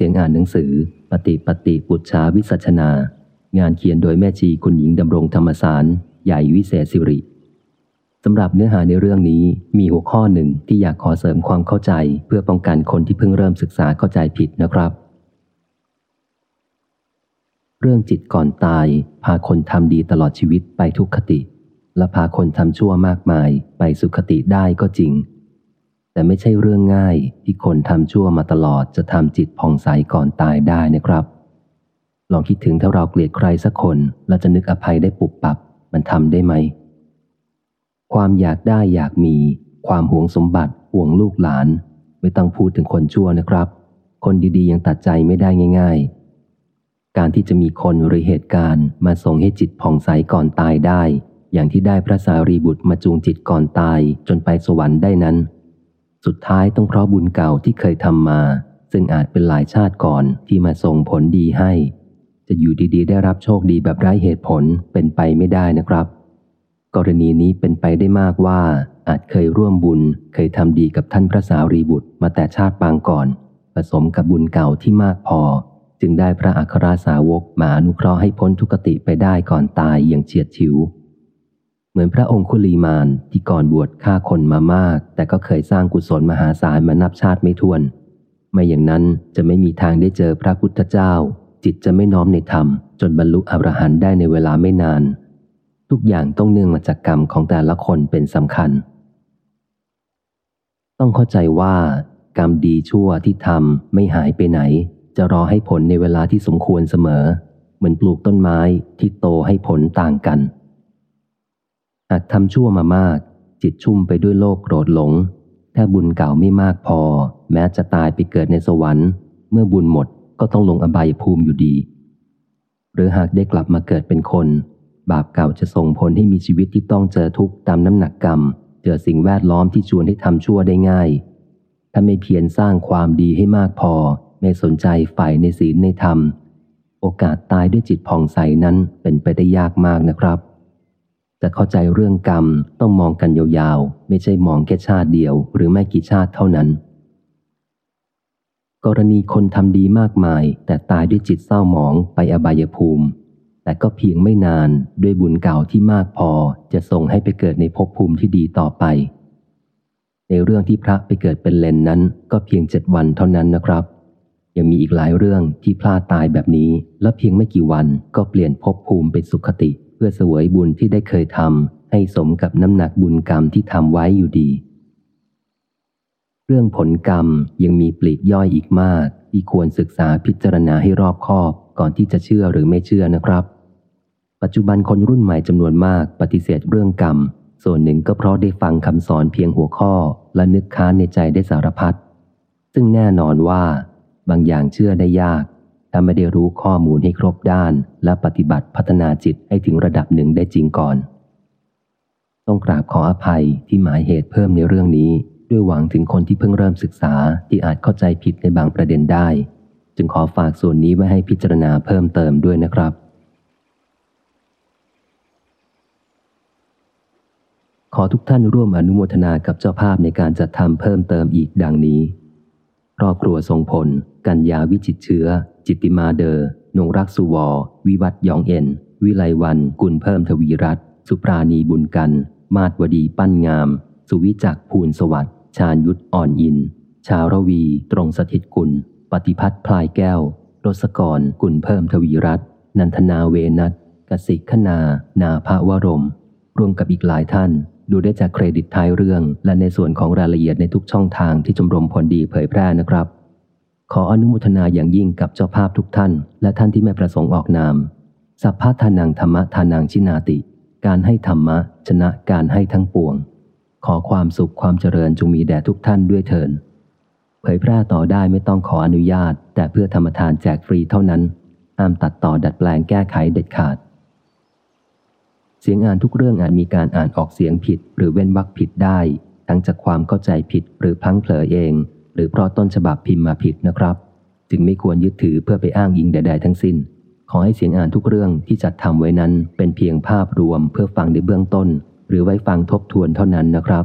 เสียงอ่านหนังสือ ปฏิปฏิปุจฉาวิสัชนา งานเขียนโดยแม่ชีคุณหญิงดำรงธรรมสาร ใหญ่วิเศษสิริสำหรับเนื้อหาในเรื่องนี้มีหัวข้อหนึ่งที่อยากขอเสริมความเข้าใจ เพื่อป้องกันคนที่เพิ่งเริ่มศึกษาเข้าใจผิดนะครับ เรื่องจิตก่อนตาย พาคนทำดีตลอดชีวิตไปทุกขติ และพาคนทำชั่วมากมายไปสุขติได้ก็จริง แต่ไม่ใช่เรื่องง่ายที่คนทำชั่วมาตลอดจะทำจิตผ่องใสก่อนตายได้นะครับ ลองคิดถึงถ้าเราเกลียดใครสักคนแล้วจะนึกอภัยได้ปุบปับ มันทำได้ไหม ความอยากได้อยากมี ความหวงสมบัติห่วงลูกหลาน ไม่ต้องพูดถึงคนชั่วนะครับ คนดีๆยังตัดใจไม่ได้ง่าย ๆ การที่จะมีคนหรือเหตุการณ์มาส่งให้จิตผ่องใสก่อนตายได้ อย่างที่ได้พระสารีบุตรมาจูงจิตก่อนตายจนไปสวรรค์ได้นั้น สุดท้ายต้องเพราะบุญเก่าที่เคยทำมา ซึ่งอาจเป็นหลายชาติก่อนที่มาส่งผลดีให้ จะอยู่ดีๆ ได้รับโชคดีแบบไร้เหตุผลเป็นไปไม่ได้นะครับ กรณีนี้เป็นไปได้มากว่า อาจเคยร่วมบุญเคยทำดีกับท่านพระสารีบุตรมาแต่ชาติปางก่อน ผสมกับบุญเก่าที่มากพอ จึงได้พระอัครสาวกมาอนุเคราะห์ให้พ้นทุกติไปได้ก่อนตายอย่างเฉียดฉิว มือนพระองคุลีมานที่ก่อนบวชฆ่าคนมามาก แต่ก็เคยสร้างกุศลมหาศาลมานับชาติไม่ถ้วน ไม่อย่างนั้นจะไม่มีทางได้เจอพระพุทธเจ้า จิตจะไม่น้อมในธรรม จนบรรลุอรหันต์ได้ในเวลาไม่นาน ทุกอย่างต้องเนื่องมาจากกรรมของแต่ละคนเป็นสำคัญ ต้องเข้าใจว่า กรรมดีชั่วที่ทำไม่หายไปไหน จะรอให้ผลในเวลาที่สมควรเสมอ เหมือนปลูกต้นไม้ที่โตให้ผลต่างกัน หากทำชั่วมามาก จิตชุ่มไปด้วยโลกโกรธหลง ถ้าบุญเก่าไม่มากพอ แม้จะตายไปเกิดในสวรรค์ เมื่อบุญหมดก็ต้องลงอบายภูมิอยู่ดี หรือหากได้กลับมาเกิดเป็นคน บาปเก่าจะส่งผลให้มีชีวิตที่ต้องเจอทุกข์ตามน้ำหนักกรรม เจอสิ่งแวดล้อมที่ชวนให้ทำชั่วได้ง่าย ถ้าไม่เพียรสร้างความดีให้มากพอ ไม่สนใจฝ่ายในศีลในธรรม โอกาสตายด้วยจิตผ่องใสนั้นเป็นไปได้ยากมากนะครับ จะเข้าใจเรื่องกรรมต้องมองกันยาวๆ ไม่ใช่มองแค่ชาติเดียว หรือไม่กี่ชาติเท่านั้น กรณีคนทำดีมากมาย แต่ตายด้วยจิตเศร้าหมองไปอบายภูมิ แต่ก็เพียงไม่นานด้วยบุญเก่าที่มากพอจะส่งให้ไปเกิดในภพภูมิที่ดีต่อไป ในเรื่องที่พระไปเกิดเป็นเลนนั้น ก็เพียงเจ็ดวันเท่านั้นนะครับ ยังมีอีกหลายเรื่องที่พลาดตายแบบนี้ และเพียงไม่กี่วันก็เปลี่ยนภพภูมิเป็นสุขติ พื่อเสวยบุญที่ได้เคยทำให้สมกับน้ำหนักบุญกรรมที่ทำไว้อยู่ดี เรื่องผลกรรมยังมีปลีกย่อยอีกมาก ที่ควรศึกษาพิจารณาให้รอบคอบก่อนที่จะเชื่อหรือไม่เชื่อนะครับ ปัจจุบันคนรุ่นใหม่จำนวนมากปฏิเสธเรื่องกรรม ส่วนหนึ่งก็เพราะได้ฟังคำสอนเพียงหัวข้อ และนึกค้านในใจได้สารพัดซึ่งแน่นอนว่า บางอย่างเชื่อได้ยากาไม่ได้รู้ข้อมูลให้ครบด้าน และปฏิบัติพัฒนาจิตให้ถึงระดับหนึ่งได้จริงก่อน ต้องกราบขออภัยที่หมายเหตุเพิ่มในเรื่องนี้ ด้วยหวังถึงคนที่เพิ่งเริ่มศึกษาที่อาจเข้าใจผิดในบางประเด็นได้ จึงขอฝากส่วนนี้ไว้ให้พิจารณาเพิ่มเติมด้วยนะครับ ขอทุกท่านร่วมอนุโมทนากับเจ้าภาพในการจัดทำเพิ่มเติมอีกดังนี้ครอบครัวทรงผล กัญญาวิจิตเชื้อ จิตติมาเดอร์นงรักสุวอ วิวัตยองเอ็น วิไลวัน กุลเพิ่มทวีรัต สุปราณีบุญกัน มาตวดีปั้นงาม สุวิจักภูลสวัสดิ์ชาญยุทธอ่อนอิน ชาวระวี ตรงสถิตกุล ปฏิพัฒน์พลายแก้วรสกร กุลเพิ่มทวีรัต นันทนาเวนัทกสิกขนา นาภาวรม รวมกับอีกหลายท่าน ดูได้จากเครดิตท้ายเรื่อง และในส่วนของรายละเอียดในทุกช่องทางที่ชมรมผลดีเผยแพร่นะครับ ขออนุโมทนาอย่างยิ่งกับเจ้าภาพทุกท่าน และท่านที่ไม่ประสงค์ออกนาม สัพพะทานังธรรมะทานังชินาติ การให้ธรรมะชนะการให้ทั้งปวง ขอความสุขความเจริญจงมีแด่ทุกท่านด้วยเถินเผยแพร่ต่อได้ไม่ต้องขออนุญาต แต่เพื่อธรรมทานแจกฟรีเท่านั้นห้ามตัดต่อดัดแปลงแก้ไขเด็ดขาด เสียงอ่านทุกเรื่องอาจมีการอ่านออกเสียงผิด หรือเว้นวรรคผิดได้ ทั้งจากความเข้าใจผิดหรือพังเผลอเอง หรือเพราะต้นฉบับพิมพ์มาผิดนะครับ จึงไม่ควรยึดถือเพื่อไปอ้างอิงใด ๆ ทั้งสิ้น ขอให้เสียงอ่านทุกเรื่องที่จัดทำไว้นั้นเป็นเพียงภาพรวมเพื่อฟังในเบื้องต้น หรือไว้ฟังทบทวนเท่านั้นนะครับ